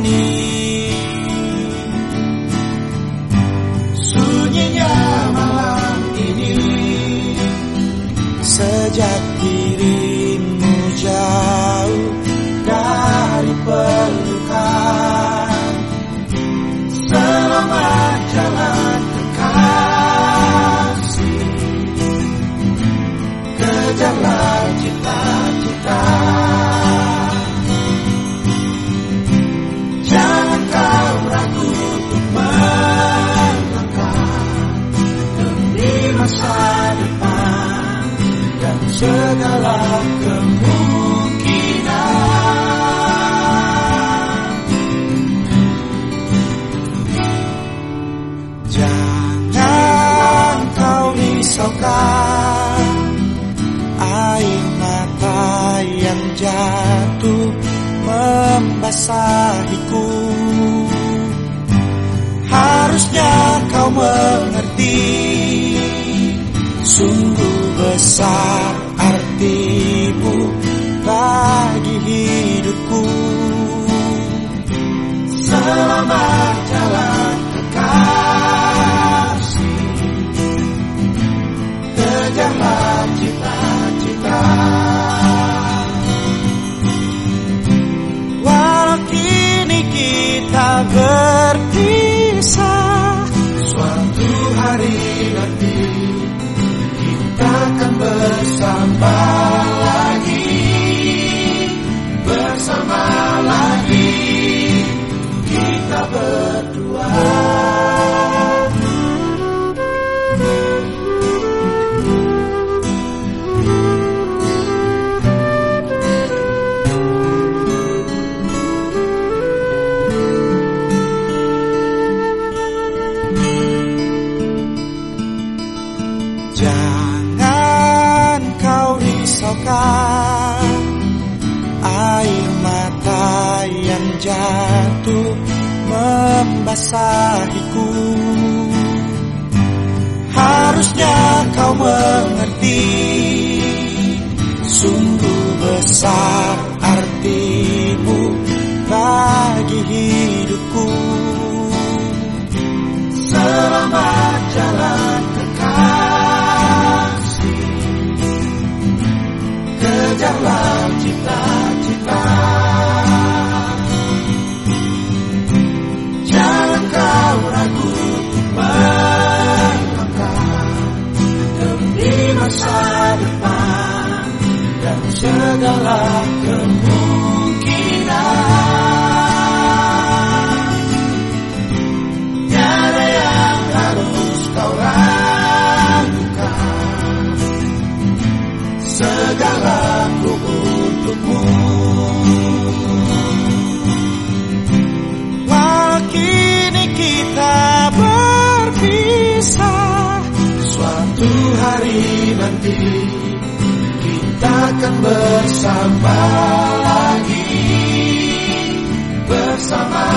menemani Sunyinya malam ini Sejak masa depan Dan segala kemungkinan Jangan kau risaukan Air mata yang jatuh membasahiku. Harusnya kau mengerti Sungguh besar artimu bagi hidupku. Selamat jalan kekasih. Kejarlah jatuh membasahiku. Harusnya kau mengerti Sungguh besar artimu bagi hidupku. Selamat jalan kekasih Kejarlah segala kemungkinan. Tiada yang harus kau ragukan. Segalaku untukmu akan bersama lagi Bersama